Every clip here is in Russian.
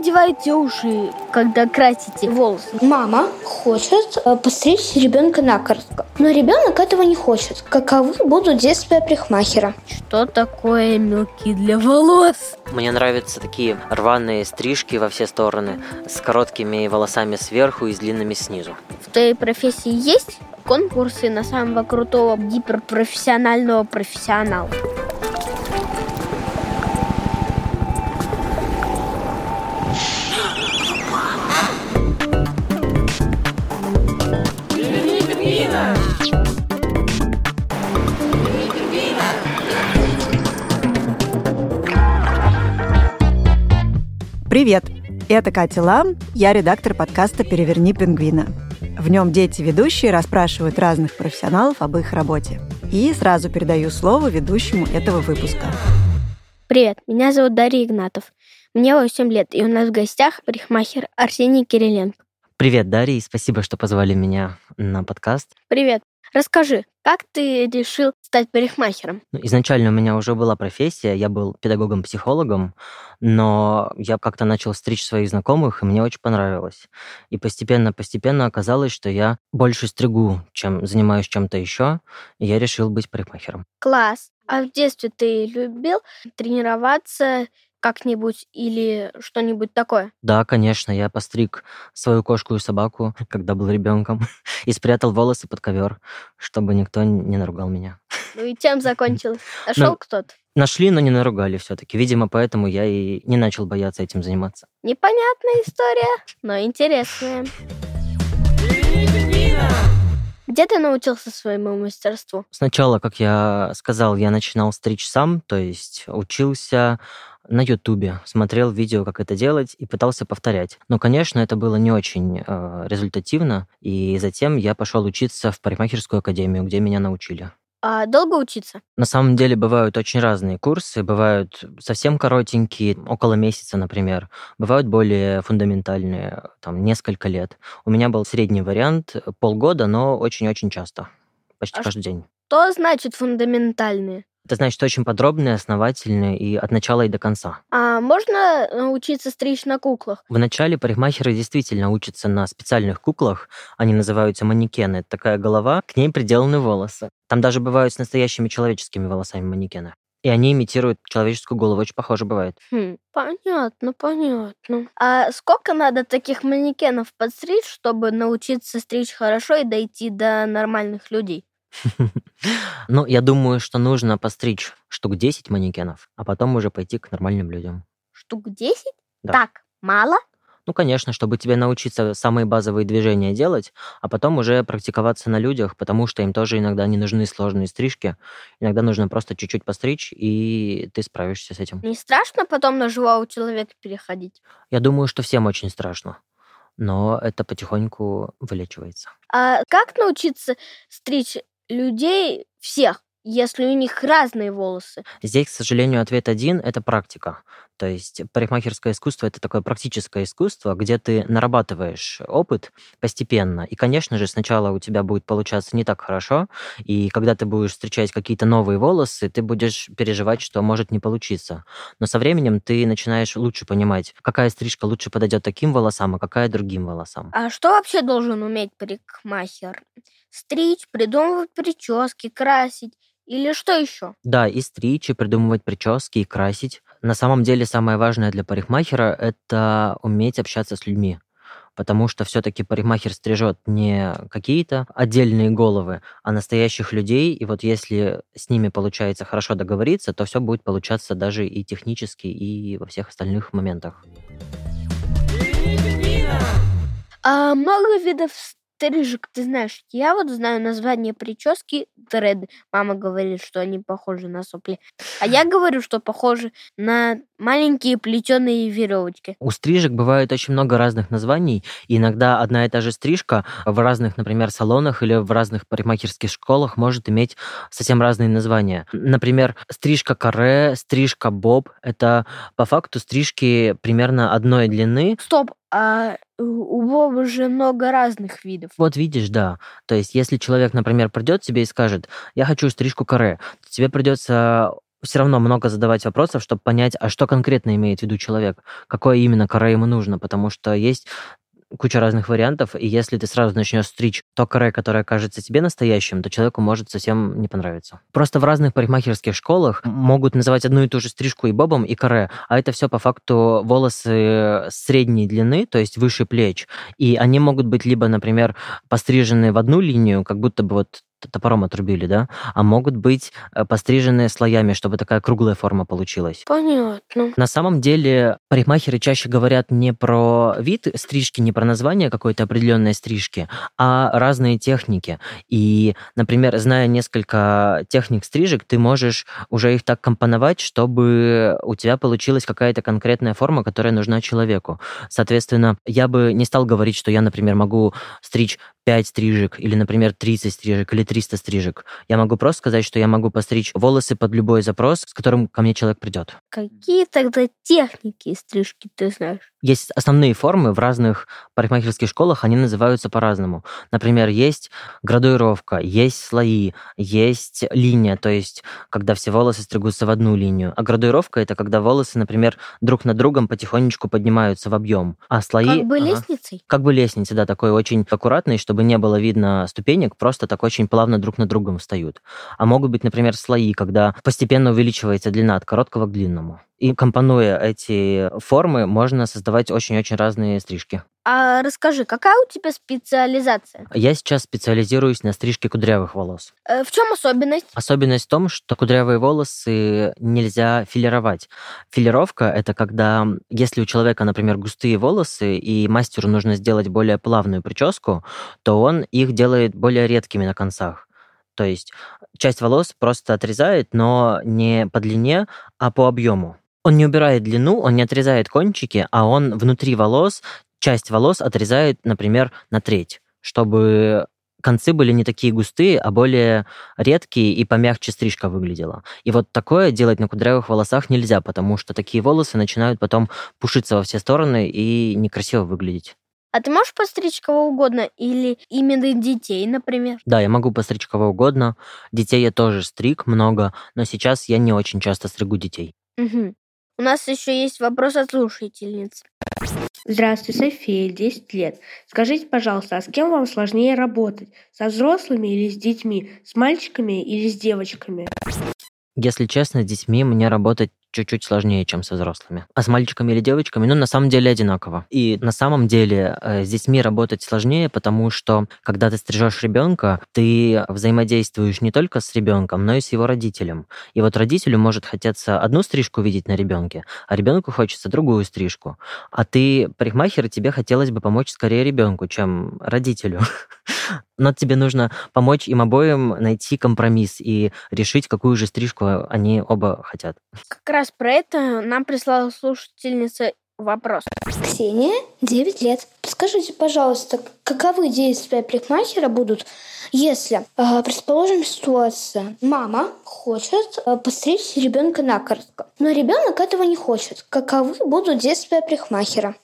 надеваете уши, когда красите волосы? Мама хочет э, постричь ребенка на коротко, но ребенок этого не хочет. Каковы будут действия парикмахера? Что такое мелки для волос? Мне нравятся такие рваные стрижки во все стороны, с короткими волосами сверху и с длинными снизу. В твоей профессии есть конкурсы на самого крутого гиперпрофессионального профессионала? Привет! Это Катя Лам, я редактор подкаста «Переверни пингвина». В нем дети-ведущие расспрашивают разных профессионалов об их работе. И сразу передаю слово ведущему этого выпуска. Привет, меня зовут Дарья Игнатов. Мне 8 лет, и у нас в гостях парикмахер Арсений Кириленко. Привет, Дарья, и спасибо, что позвали меня на подкаст. Привет. Расскажи, как ты решил стать парикмахером? Ну, изначально у меня уже была профессия, я был педагогом-психологом, но я как-то начал стричь своих знакомых, и мне очень понравилось. И постепенно-постепенно оказалось, что я больше стригу, чем занимаюсь чем-то еще, и я решил быть парикмахером. Класс. А в детстве ты любил тренироваться как-нибудь или что-нибудь такое? Да, конечно, я постриг свою кошку и собаку, когда был ребенком, и спрятал волосы под ковер, чтобы никто не наругал меня. Ну и тем закончилось. Нашел кто-то? Нашли, но не наругали все-таки. Видимо, поэтому я и не начал бояться этим заниматься. Непонятная история, но интересная. Где ты научился своему мастерству? Сначала, как я сказал, я начинал стричь сам, то есть учился на Ютубе, смотрел видео, как это делать, и пытался повторять. Но, конечно, это было не очень э, результативно, и затем я пошел учиться в парикмахерскую академию, где меня научили. А долго учиться? На самом деле бывают очень разные курсы, бывают совсем коротенькие, около месяца, например, бывают более фундаментальные, там, несколько лет. У меня был средний вариант, полгода, но очень-очень часто, почти А каждый день. Что значит фундаментальные? Это значит очень подробные, основательные и от начала и до конца. А можно научиться стричь на куклах? Вначале парикмахеры действительно учатся на специальных куклах, они называются манекены. Это такая голова, к ней приделаны волосы. Там даже бывают с настоящими человеческими волосами манекены. И они имитируют человеческую голову, очень похоже бывает. Хм, понятно, понятно. А сколько надо таких манекенов подстричь, чтобы научиться стричь хорошо и дойти до нормальных людей? Ну, я думаю, что нужно постричь штук 10 манекенов, а потом уже пойти к нормальным людям. Штук 10? Да. Так, мало? Ну, конечно, чтобы тебе научиться самые базовые движения делать, а потом уже практиковаться на людях, потому что им тоже иногда не нужны сложные стрижки. Иногда нужно просто чуть-чуть постричь, и ты справишься с этим. Не страшно потом на живого человека переходить? Я думаю, что всем очень страшно, но это потихоньку вылечивается. А как научиться стричь людей всех, если у них разные волосы? Здесь, к сожалению, ответ один – это практика. То есть парикмахерское искусство – это такое практическое искусство, где ты нарабатываешь опыт постепенно. И, конечно же, сначала у тебя будет получаться не так хорошо, и когда ты будешь встречать какие-то новые волосы, ты будешь переживать, что может не получиться. Но со временем ты начинаешь лучше понимать, какая стрижка лучше подойдет таким волосам, а какая другим волосам. А что вообще должен уметь парикмахер? Стричь, придумывать прически, красить или что еще? Да, и стричь, и придумывать прически, и красить. На самом деле самое важное для парикмахера – это уметь общаться с людьми. Потому что все-таки парикмахер стрижет не какие-то отдельные головы, а настоящих людей. И вот если с ними получается хорошо договориться, то все будет получаться даже и технически, и во всех остальных моментах. А много видов стрижек ты знаешь? Я вот знаю название прически дреды. Мама говорит, что они похожи на сопли. А я говорю, что похожи на маленькие плетеные веревочки. У стрижек бывает очень много разных названий, иногда одна и та же стрижка в разных, например, салонах или в разных парикмахерских школах может иметь совсем разные названия. Например, стрижка каре, стрижка боб – это по факту стрижки примерно одной длины, Стоп, а у Боба же много разных видов. Вот видишь, да. То есть, если человек, например, придет тебе и скажет, я хочу стрижку каре, то тебе придется все равно много задавать вопросов, чтобы понять, а что конкретно имеет в виду человек, какое именно каре ему нужно, потому что есть куча разных вариантов, и если ты сразу начнешь стричь то каре, которое кажется тебе настоящим, то человеку может совсем не понравиться. Просто в разных парикмахерских школах могут называть одну и ту же стрижку и бобом, и каре, а это все по факту волосы средней длины, то есть выше плеч, и они могут быть либо, например, пострижены в одну линию, как будто бы вот топором отрубили, да, а могут быть э, постриженные слоями, чтобы такая круглая форма получилась. Понятно. На самом деле парикмахеры чаще говорят не про вид стрижки, не про название какой-то определенной стрижки, а разные техники. И, например, зная несколько техник стрижек, ты можешь уже их так компоновать, чтобы у тебя получилась какая-то конкретная форма, которая нужна человеку. Соответственно, я бы не стал говорить, что я, например, могу стричь 5 стрижек или, например, 30 стрижек или 300 стрижек. Я могу просто сказать, что я могу постричь волосы под любой запрос, с которым ко мне человек придет. Какие тогда техники стрижки ты знаешь? Есть основные формы в разных парикмахерских школах, они называются по-разному. Например, есть градуировка, есть слои, есть линия, то есть когда все волосы стригутся в одну линию. А градуировка это когда волосы, например, друг над другом потихонечку поднимаются в объем. А слои... Как бы ага. лестницей? Как бы лестницей, да, такой очень аккуратный, чтобы не было видно ступенек, просто так очень плавно друг над другом встают. А могут быть, например, слои, когда постепенно увеличивается длина от короткого к длинному. И компонуя эти формы, можно создавать очень-очень разные стрижки. А расскажи, какая у тебя специализация? Я сейчас специализируюсь на стрижке кудрявых волос. Э, в чем особенность? Особенность в том, что кудрявые волосы нельзя филировать. Филировка – это когда, если у человека, например, густые волосы, и мастеру нужно сделать более плавную прическу, то он их делает более редкими на концах. То есть часть волос просто отрезает, но не по длине, а по объему. Он не убирает длину, он не отрезает кончики, а он внутри волос, часть волос отрезает, например, на треть, чтобы концы были не такие густые, а более редкие и помягче стрижка выглядела. И вот такое делать на кудрявых волосах нельзя, потому что такие волосы начинают потом пушиться во все стороны и некрасиво выглядеть. А ты можешь постричь кого угодно или именно детей, например? Да, я могу постричь кого угодно. Детей я тоже стриг много, но сейчас я не очень часто стригу детей. Угу. У нас еще есть вопрос от слушательницы. Здравствуй, София, 10 лет. Скажите, пожалуйста, а с кем вам сложнее работать? Со взрослыми или с детьми? С мальчиками или с девочками? Если честно, с детьми мне работать чуть-чуть сложнее, чем со взрослыми. А с мальчиками или девочками, ну, на самом деле одинаково. И на самом деле э, с детьми работать сложнее, потому что, когда ты стрижешь ребенка, ты взаимодействуешь не только с ребенком, но и с его родителем. И вот родителю может хотеться одну стрижку видеть на ребенке, а ребенку хочется другую стрижку. А ты парикмахер, и тебе хотелось бы помочь скорее ребенку, чем родителю. Но тебе нужно помочь им обоим найти компромисс и решить, какую же стрижку они оба хотят. Как раз про это нам прислала слушательница вопрос. Ксения, 9 лет. Скажите, пожалуйста, каковы действия парикмахера будут, если, э, предположим, ситуация, мама хочет э, постричь ребенка накоротко, но ребенок этого не хочет. Каковы будут действия парикмахера?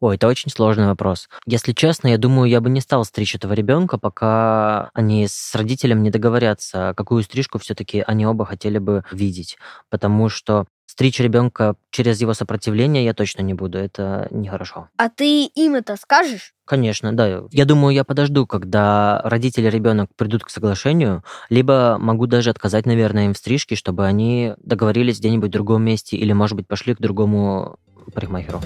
Ой, это очень сложный вопрос. Если честно, я думаю, я бы не стал стричь этого ребенка, пока они с родителем не договорятся, какую стрижку все-таки они оба хотели бы видеть. Потому что стричь ребенка через его сопротивление я точно не буду. Это нехорошо. А ты им это скажешь? Конечно, да. Я думаю, я подожду, когда родители ребенок придут к соглашению, либо могу даже отказать, наверное, им в стрижке, чтобы они договорились где-нибудь в другом месте или, может быть, пошли к другому парикмахеру.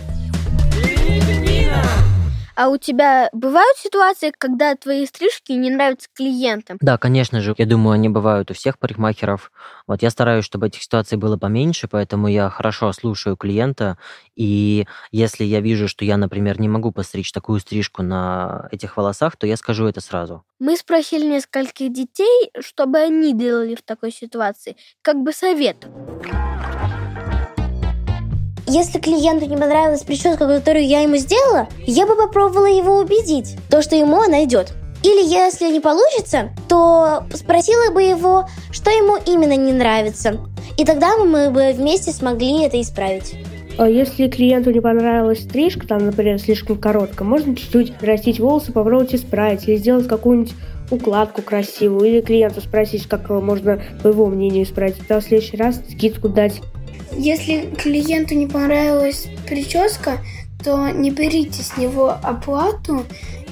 А у тебя бывают ситуации, когда твои стрижки не нравятся клиентам? Да, конечно же. Я думаю, они бывают у всех парикмахеров. Вот я стараюсь, чтобы этих ситуаций было поменьше, поэтому я хорошо слушаю клиента. И если я вижу, что я, например, не могу постричь такую стрижку на этих волосах, то я скажу это сразу. Мы спросили нескольких детей, чтобы они делали в такой ситуации, как бы совет. Если клиенту не понравилась прическа, которую я ему сделала, я бы попробовала его убедить, то, что ему она идет. Или если не получится, то спросила бы его, что ему именно не нравится. И тогда мы бы вместе смогли это исправить. А если клиенту не понравилась стрижка, там, например, слишком короткая, можно чуть-чуть растить волосы, попробовать исправить или сделать какую-нибудь укладку красивую, или клиента спросить, как можно по его мнению исправить, а в следующий раз скидку дать. Если клиенту не понравилась прическа, то не берите с него оплату,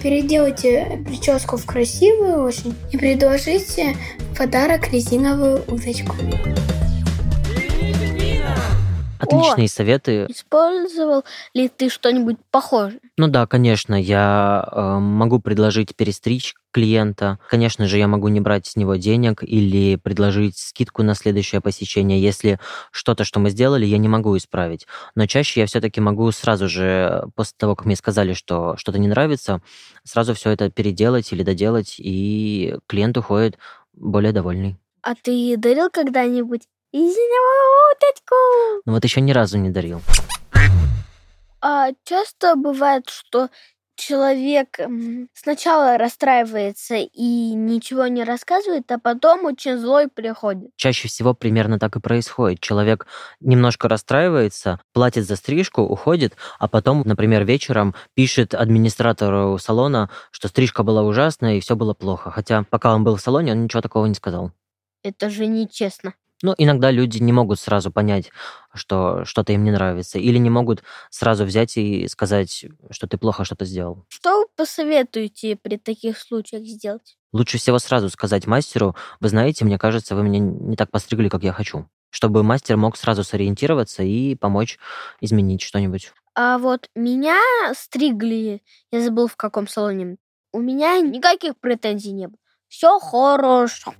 переделайте прическу в красивую очень и предложите в подарок резиновую удочку. Отличные советы. Использовал ли ты что-нибудь похожее? Ну да, конечно, я э, могу предложить перестричь клиента. Конечно же, я могу не брать с него денег или предложить скидку на следующее посещение, если что-то, что мы сделали, я не могу исправить. Но чаще я все-таки могу сразу же, после того, как мне сказали, что что-то не нравится, сразу все это переделать или доделать, и клиент уходит более довольный. А ты дарил когда-нибудь резиновую уточку? Но вот еще ни разу не дарил. А часто бывает, что человек сначала расстраивается и ничего не рассказывает, а потом очень злой приходит. Чаще всего примерно так и происходит. Человек немножко расстраивается, платит за стрижку, уходит, а потом, например, вечером пишет администратору салона, что стрижка была ужасная и все было плохо. Хотя пока он был в салоне, он ничего такого не сказал. Это же нечестно. Ну, иногда люди не могут сразу понять, что что-то им не нравится, или не могут сразу взять и сказать, что ты плохо что-то сделал. Что вы посоветуете при таких случаях сделать? Лучше всего сразу сказать мастеру, вы знаете, мне кажется, вы меня не так постригли, как я хочу, чтобы мастер мог сразу сориентироваться и помочь изменить что-нибудь. А вот меня стригли, я забыл в каком салоне. У меня никаких претензий не было. Все хорошо.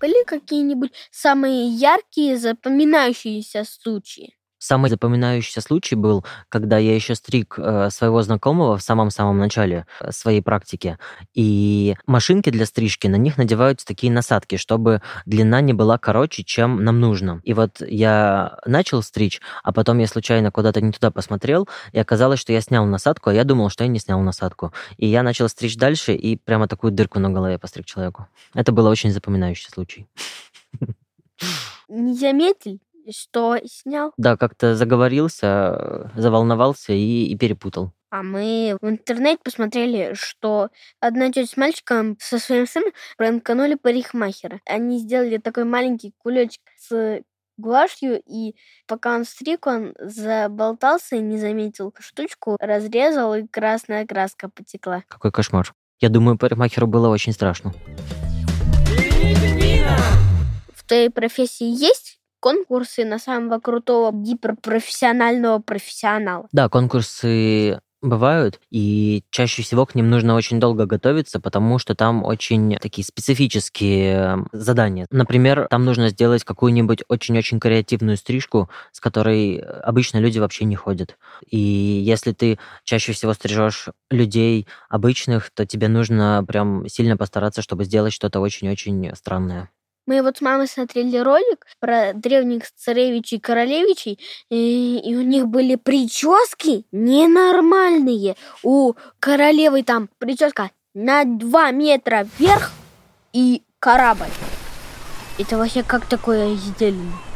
Были какие-нибудь самые яркие, запоминающиеся случаи? Самый запоминающийся случай был, когда я еще стриг э, своего знакомого в самом-самом начале э, своей практики. И машинки для стрижки, на них надеваются такие насадки, чтобы длина не была короче, чем нам нужно. И вот я начал стричь, а потом я случайно куда-то не туда посмотрел, и оказалось, что я снял насадку, а я думал, что я не снял насадку. И я начал стричь дальше, и прямо такую дырку на голове постриг человеку. Это был очень запоминающий случай. Не заметили, что снял? Да, как-то заговорился, заволновался и, и перепутал. А мы в интернете посмотрели, что одна тетя с мальчиком со своим сыном пранканули парикмахера. Они сделали такой маленький кулечек с гуашью, и пока он стриг, он заболтался и не заметил штучку, разрезал, и красная краска потекла. Какой кошмар. Я думаю, парикмахеру было очень страшно. В твоей профессии есть конкурсы на самого крутого гиперпрофессионального профессионала? Да, конкурсы бывают, и чаще всего к ним нужно очень долго готовиться, потому что там очень такие специфические задания. Например, там нужно сделать какую-нибудь очень-очень креативную стрижку, с которой обычно люди вообще не ходят. И если ты чаще всего стрижешь людей обычных, то тебе нужно прям сильно постараться, чтобы сделать что-то очень-очень странное. Мы вот с мамой смотрели ролик про древних царевичей и королевичей, и, и у них были прически ненормальные. У королевы там прическа на 2 метра вверх и корабль. Это вообще как такое сделано?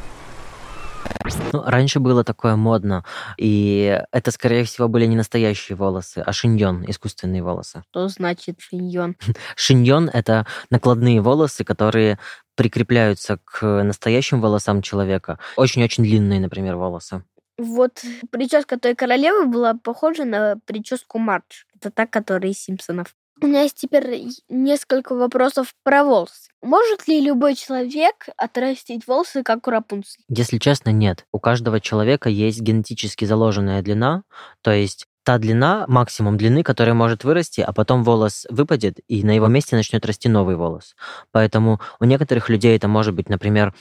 Ну, раньше было такое модно, и это, скорее всего, были не настоящие волосы, а шиньон, искусственные волосы. Что значит шиньон? Шиньон — это накладные волосы, которые прикрепляются к настоящим волосам человека. Очень-очень длинные, например, волосы. Вот прическа той королевы была похожа на прическу Мардж. Это та, которая из Симпсонов. У меня есть теперь несколько вопросов про волосы. Может ли любой человек отрастить волосы, как у Рапунцель? Если честно, нет. У каждого человека есть генетически заложенная длина, то есть та длина, максимум длины, которая может вырасти, а потом волос выпадет, и на его месте начнет расти новый волос. Поэтому у некоторых людей это может быть, например,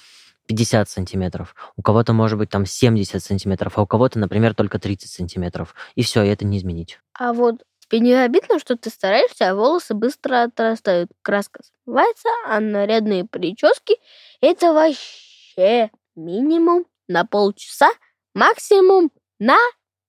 50 сантиметров, у кого-то может быть там 70 сантиметров, а у кого-то, например, только 30 сантиметров. И все, и это не изменить. А вот тебе не обидно, что ты стараешься, а волосы быстро отрастают, краска смывается, а нарядные прически — это вообще минимум на полчаса, максимум на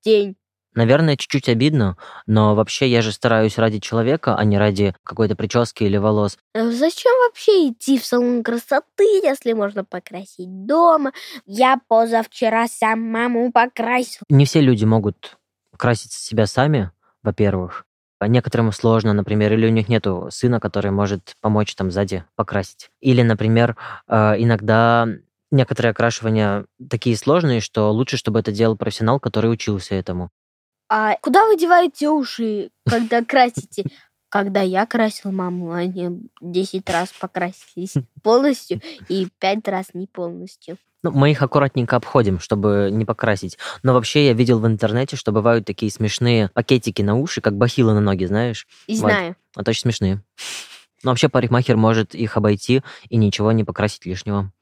день. Наверное, чуть-чуть обидно, но вообще я же стараюсь ради человека, а не ради какой-то прически или волос. Э, Зачем вообще идти в салон красоты, если можно покрасить дома? Я позавчера сам маму покрасил. Не все люди могут красить себя сами, во-первых. некоторым сложно, например, или у них нету сына, который может помочь там сзади покрасить. Или, например, э, иногда некоторые окрашивания такие сложные, что лучше, чтобы это делал профессионал, который учился этому. А куда вы деваете уши, когда красите? Когда я красил маму, они 10 раз покрасились полностью и 5 раз не полностью. Ну, мы их аккуратненько обходим, чтобы не покрасить. Но вообще я видел в интернете, что бывают такие смешные пакетики на уши, как бахилы на ноги, знаешь? И Вот. знаю. Это очень смешные. Но вообще парикмахер может их обойти и ничего не покрасить лишнего.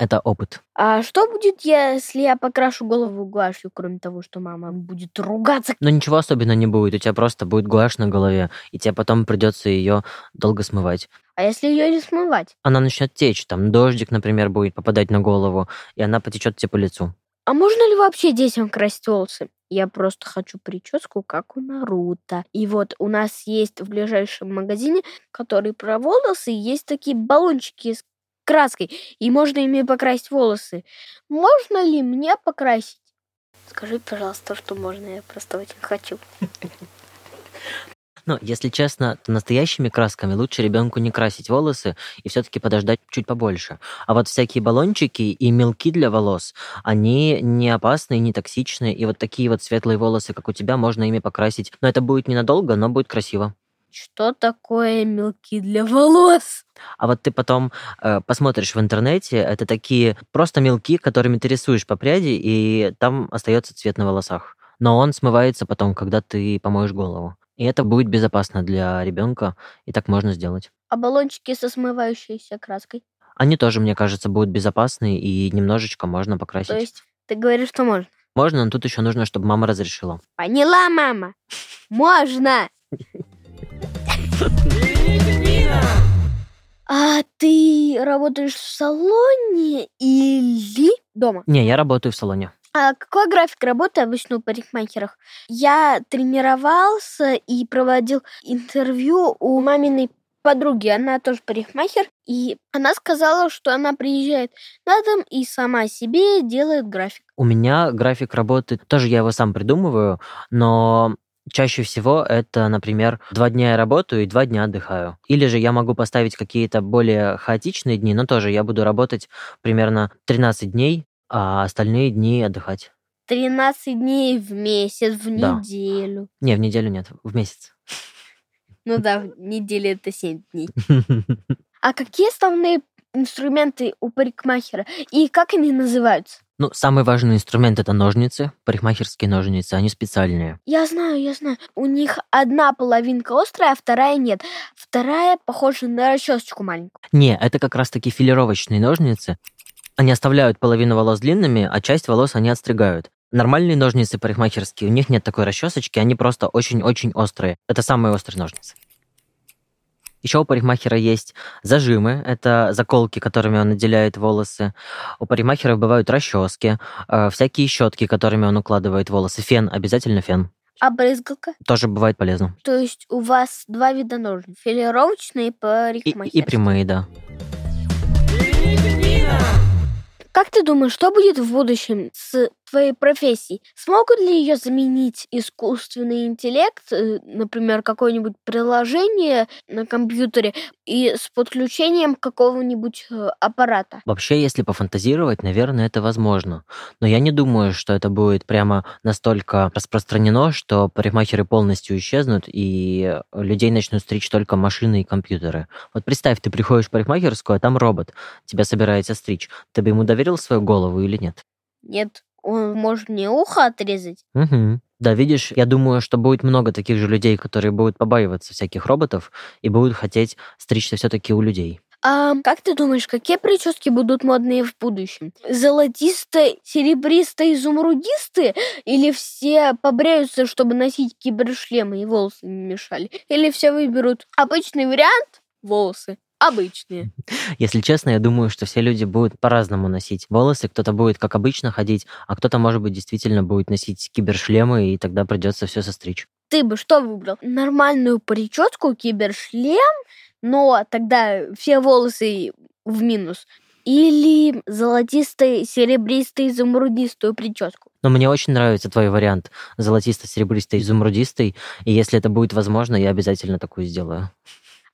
Это опыт. А что будет, если я покрашу голову гуашью, кроме того, что мама будет ругаться? Но ничего особенного не будет. У тебя просто будет гуашь на голове, и тебе потом придется ее долго смывать. А если ее не смывать? Она начнет течь, там дождик, например, будет попадать на голову, и она потечет тебе по лицу. А можно ли вообще детям красить волосы? Я просто хочу прическу, как у Наруто. И вот у нас есть в ближайшем магазине, который про волосы, есть такие баллончики с краской, и можно ими покрасить волосы. Можно ли мне покрасить? Скажи, пожалуйста, что можно, я просто очень хочу. Но, если честно, то настоящими красками лучше ребенку не красить волосы и все-таки подождать чуть побольше. А вот всякие баллончики и мелки для волос, они не опасные, не токсичные. И вот такие вот светлые волосы, как у тебя, можно ими покрасить. Но это будет ненадолго, но будет красиво. Что такое мелки для волос? А вот ты потом э, посмотришь в интернете, это такие просто мелки, которыми ты рисуешь по пряди, и там остается цвет на волосах. Но он смывается потом, когда ты помоешь голову. И это будет безопасно для ребенка, и так можно сделать. А баллончики со смывающейся краской? Они тоже, мне кажется, будут безопасны, и немножечко можно покрасить. То есть ты говоришь, что можно? Можно, но тут еще нужно, чтобы мама разрешила. Поняла, мама? Можно! А ты работаешь в салоне или дома? Не, я работаю в салоне. А какой график работы обычно у парикмахеров? Я тренировался и проводил интервью у маминой подруги. Она тоже парикмахер. И она сказала, что она приезжает на дом и сама себе делает график. У меня график работы, тоже я его сам придумываю, но чаще всего это, например, два дня я работаю и два дня отдыхаю. Или же я могу поставить какие-то более хаотичные дни, но тоже я буду работать примерно 13 дней, а остальные дни отдыхать. 13 дней в месяц, в Да. неделю. Не, в неделю нет, в месяц. Ну да, в неделю это 7 дней. А какие основные инструменты у парикмахера и как они называются? Ну, самый важный инструмент это ножницы, парикмахерские ножницы, они специальные. Я знаю, я знаю. У них одна половинка острая, а вторая нет. Вторая похожа на расчесочку маленькую. Не, это как раз-таки филировочные ножницы. Они оставляют половину волос длинными, а часть волос они отстригают. Нормальные ножницы парикмахерские, у них нет такой расчесочки, они просто очень-очень острые. Это самые острые ножницы. Еще у парикмахера есть зажимы, это заколки, которыми он отделяет волосы. У парикмахера бывают расчески, э, всякие щетки, которыми он укладывает волосы. Фен, обязательно фен. А брызгалка? Тоже бывает полезно. То есть у вас два вида ножниц. Филировочные и И, парикмахерские. и прямые, да. Как ты думаешь, что будет в будущем с твоей профессией? Смогут ли ее заменить искусственный интеллект, э, например, какое-нибудь приложение на компьютере и с подключением какого-нибудь э, аппарата? Вообще, если пофантазировать, наверное, это возможно. Но я не думаю, что это будет прямо настолько распространено, что парикмахеры полностью исчезнут и людей начнут стричь только машины и компьютеры. Вот представь, ты приходишь в парикмахерскую, а там робот тебя собирается стричь. Ты бы ему доверил свою голову или нет? Нет, он может мне ухо отрезать. Угу. Да, видишь, я думаю, что будет много таких же людей, которые будут побаиваться всяких роботов и будут хотеть стричься все-таки у людей. А как ты думаешь, какие прически будут модные в будущем? Золотистые, серебристые, изумрудистые? Или все побреются, чтобы носить кибершлемы и волосы не мешали? Или все выберут обычный вариант волосы? Обычные. Если честно, я думаю, что все люди будут по-разному носить волосы. Кто-то будет как обычно ходить, а кто-то, может быть, действительно будет носить кибершлемы, и тогда придется все состричь. Ты бы что выбрал? Нормальную прическу, кибершлем, но тогда все волосы в минус. или золотистой, серебристой, изумрудистую прическу? Но мне очень нравится твой вариант золотисто-серебристый, изумрудистый, и если это будет возможно, я обязательно такую сделаю.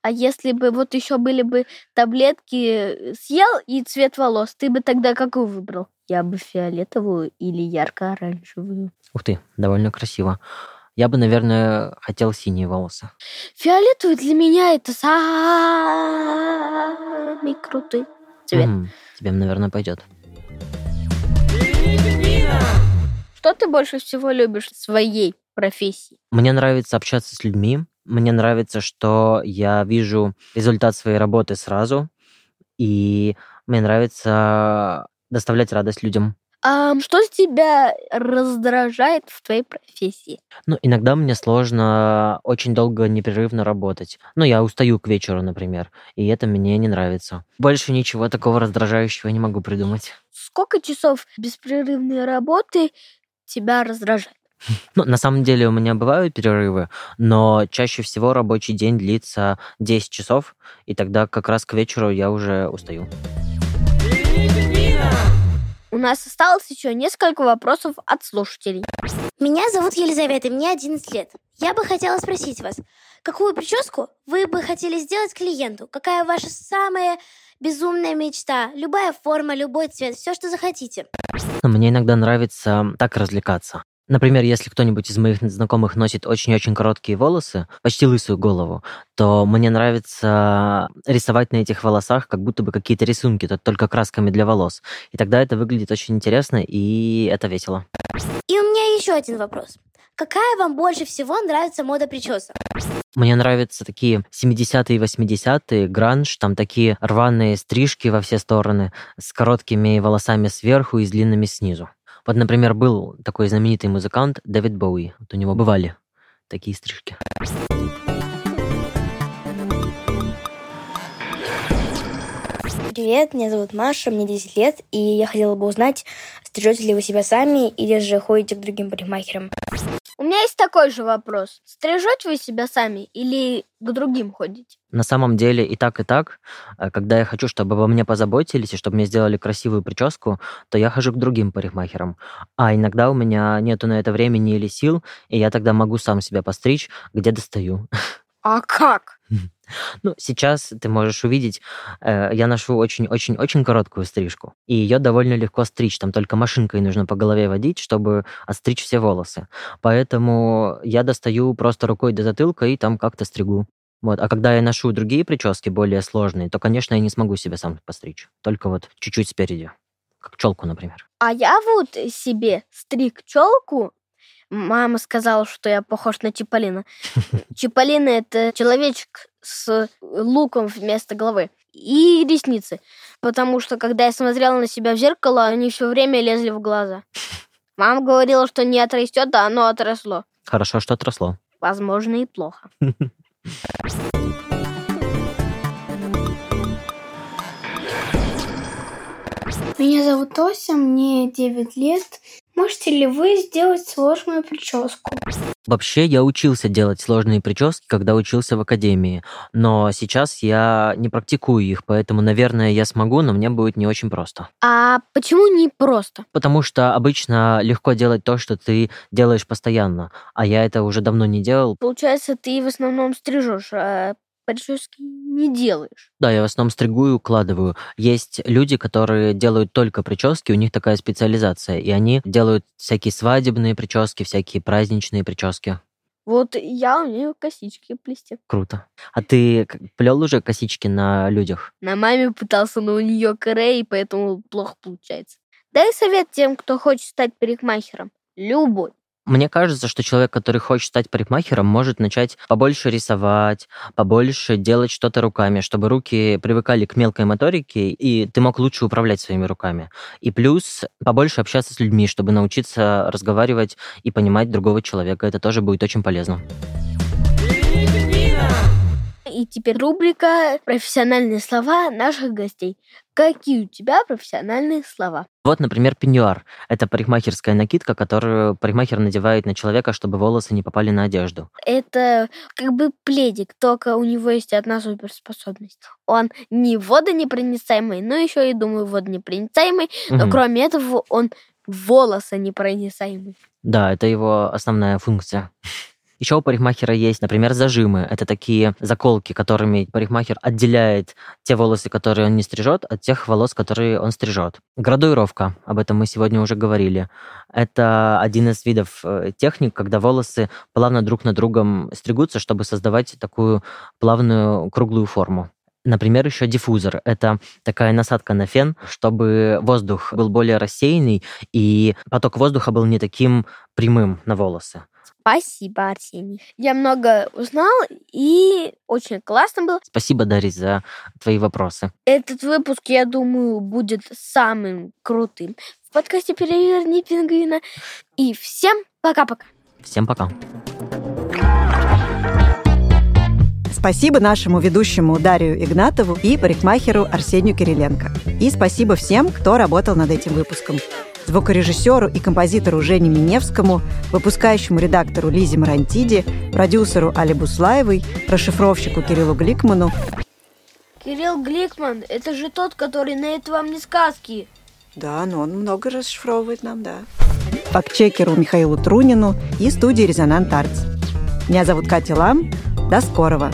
А если бы вот еще были бы таблетки, съел и цвет волос, ты бы тогда какую выбрал? Я бы фиолетовую или ярко-оранжевую. Ух ты, довольно красиво. Я бы, наверное, хотел синие волосы. Фиолетовый для меня это самый крутый цвет. Тебе, наверное, пойдет. Что ты больше всего любишь в своей профессии? Мне нравится общаться с людьми. Мне нравится, что я вижу результат своей работы сразу. И мне нравится доставлять радость людям. А что тебя раздражает в твоей профессии? Ну, иногда мне сложно очень долго непрерывно работать. Ну, я устаю к вечеру, например, и это мне не нравится. Больше ничего такого раздражающего не могу придумать. Сколько часов беспрерывной работы тебя раздражает? Ну, на самом деле у меня бывают перерывы, но чаще всего рабочий день длится 10 часов, и тогда как раз к вечеру я уже устаю. У нас осталось еще несколько вопросов от слушателей. Меня зовут Елизавета, мне 11 лет. Я бы хотела спросить вас, какую прическу вы бы хотели сделать клиенту? Какая ваша самая безумная мечта? Любая форма, любой цвет, все, что захотите. Мне иногда нравится так развлекаться. Например, если кто-нибудь из моих знакомых носит очень-очень короткие волосы, почти лысую голову, то мне нравится рисовать на этих волосах как будто бы какие-то рисунки, то- только красками для волос. И тогда это выглядит очень интересно, и это весело. И у меня еще один вопрос. Какая вам больше всего нравится мода причесок? Мне нравятся такие 70-е и 80-е, гранж, там такие рваные стрижки во все стороны, с короткими волосами сверху и с длинными снизу. Вот, например, был такой знаменитый музыкант Дэвид Боуи. Вот у него бывали такие стрижки. Привет, меня зовут Маша, мне 10 лет, и я хотела бы узнать, стрижете ли вы себя сами или же ходите к другим парикмахерам. У меня есть такой же вопрос. Стрижете вы себя сами или к другим ходите? На самом деле и так, и так. Э, Когда я хочу, чтобы обо мне позаботились и чтобы мне сделали красивую прическу, то я хожу к другим парикмахерам. А иногда у меня нету на это времени или сил, и я тогда могу сам себя постричь, где достаю. А как? Ну, сейчас ты можешь увидеть, э, я ношу очень-очень-очень короткую стрижку, и ее довольно легко стричь, там только машинкой нужно по голове водить, чтобы отстричь все волосы. Поэтому я достаю просто рукой до затылка и там как-то стригу. Вот. А когда я ношу другие прически, более сложные, то, конечно, я не смогу себя сам постричь. Только вот чуть-чуть спереди. Как челку, например. А я вот себе стриг челку. Мама сказала, что я похож на Чиполлино. Чиполлино — это человечек с луком вместо головы. И ресницы. Потому что, когда я смотрела на себя в зеркало, они все время лезли в глаза. Мама говорила, что не отрастет, а оно отросло. Хорошо, что отросло. Возможно, и плохо. Меня зовут Тося, мне 9 лет. Можете ли вы сделать сложную прическу? Вообще, я учился делать сложные прически, когда учился в академии, но сейчас я не практикую их, поэтому, наверное, я смогу, но мне будет не очень просто. А почему не просто? Потому что обычно легко делать то, что ты делаешь постоянно, а я это уже давно не делал. Получается, ты в основном стрижешь, а прически не делаешь. Да, я в основном стригу и укладываю. Есть люди, которые делают только прически, у них такая специализация, и они делают всякие свадебные прически, всякие праздничные прически. Вот я умею косички плести. Круто. А ты плел уже косички на людях? На маме пытался, но у нее каре, и поэтому плохо получается. Дай совет тем, кто хочет стать парикмахером. Любой. Мне кажется, что человек, который хочет стать парикмахером, может начать побольше рисовать, побольше делать что-то руками, чтобы руки привыкали к мелкой моторике, и ты мог лучше управлять своими руками. И плюс побольше общаться с людьми, чтобы научиться разговаривать и понимать другого человека. Это тоже будет очень полезно. И теперь рубрика «Профессиональные слова наших гостей». Какие у тебя профессиональные слова? Вот, например, пеньюар. Это парикмахерская накидка, которую парикмахер надевает на человека, чтобы волосы не попали на одежду. Это как бы пледик, только у него есть одна суперспособность. Он не водонепроницаемый, но еще и, думаю, водонепроницаемый, но Мгм. кроме этого он волосонепроницаемый. Да, это его основная функция. Еще у парикмахера есть, например, зажимы. Это такие заколки, которыми парикмахер отделяет те волосы, которые он не стрижет, от тех волос, которые он стрижет. Градуировка, об этом мы сегодня уже говорили. Это один из видов э, техник, когда волосы плавно друг на другом стригутся, чтобы создавать такую плавную круглую форму. Например, еще диффузор. Это такая насадка на фен, чтобы воздух был более рассеянный и поток воздуха был не таким прямым на волосы. Спасибо, Арсений. Я много узнал, и очень классно было. Спасибо, Дарья, за твои вопросы. Этот выпуск, я думаю, будет самым крутым в подкасте «Переверни пингвина». И всем пока-пока. Всем пока. Спасибо нашему ведущему Дарью Игнатову и парикмахеру Арсению Кириленко. И спасибо всем, кто работал над этим выпуском. Звукорежиссеру и композитору Жене Миневскому, выпускающему редактору Лизе Марантиди, продюсеру Али Буслаевой, расшифровщику Кириллу Гликману, Кирилл Гликман, это же тот, который на это вам не сказки. Да, но он много расшифровывает нам, да. Фактчекеру Михаилу Трунину и студии «Резонант Артс». Меня зовут Катя Лам. До скорого!